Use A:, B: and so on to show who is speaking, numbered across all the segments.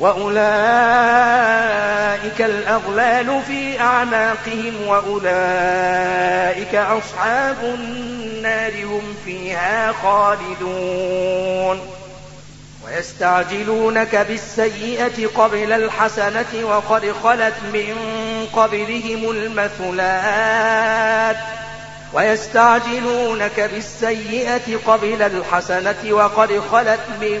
A: وأولئك الأغلال في أعناقهم وأولئك أصحاب النار هم فيها خالدون. ويستعجلونك بالسيئة قبل الحسنة وقد خلت من قبلهم المثلات. ويستعجلونك بالسيئة قبل الحسنة وقد خلت من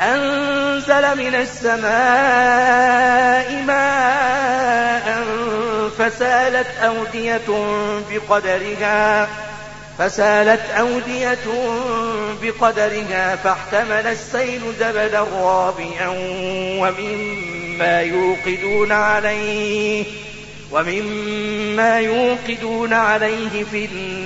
A: أنزل من السماء ماء فسالت أودية بقدرها فسالت أودية بقدرها فاحتمل السيل زبدا رابيا ومما يوقدون عليه ومما يوقدون عليه في النار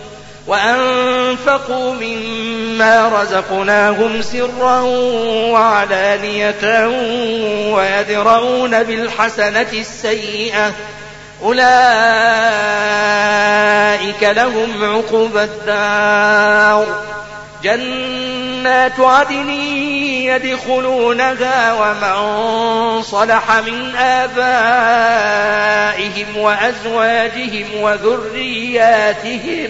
A: وأنفقوا مما رزقناهم سرا وعلانية ويدرؤون بالحسنة السيئة. أولئك لهم عقبى الدار. جنات عدن يدخلونها ومن صلح من آبائهم وأزواجهم وذرياتهم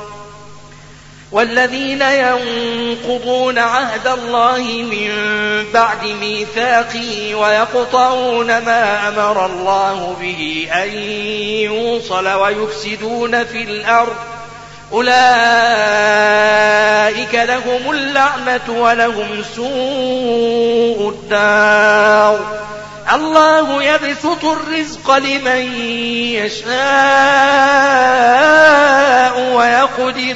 A: والذين ينقضون عهد الله من بعد ميثاقه ويقطعون ما أمر الله به أن يوصل ويفسدون في الأرض. أولئك لهم اللعنة ولهم سوء الدار. الله يبسط الرزق لمن يشاء ويقدر.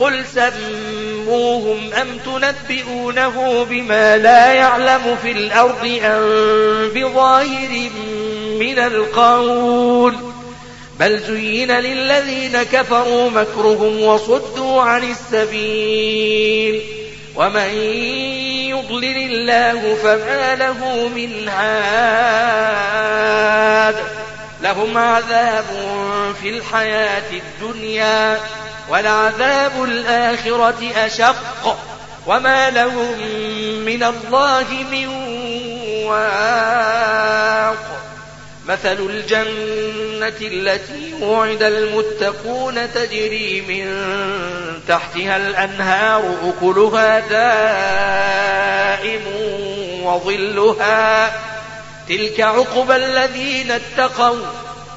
A: قل سموهم أم تنبئونه بما لا يعلم في الأرض أم بظاهر من القول بل زين للذين كفروا مكرهم وصدوا عن السبيل ومن يضلل الله فما له من هاد لهم عذاب في الحياة الدنيا ولعذاب الآخرة أشق وما لهم من الله من واق. مثل الجنة التي وعد المتقون تجري من تحتها الأنهار أكلها دائم وظلها. تلك عقب الذين اتقوا